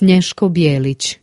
Snješko Bijelić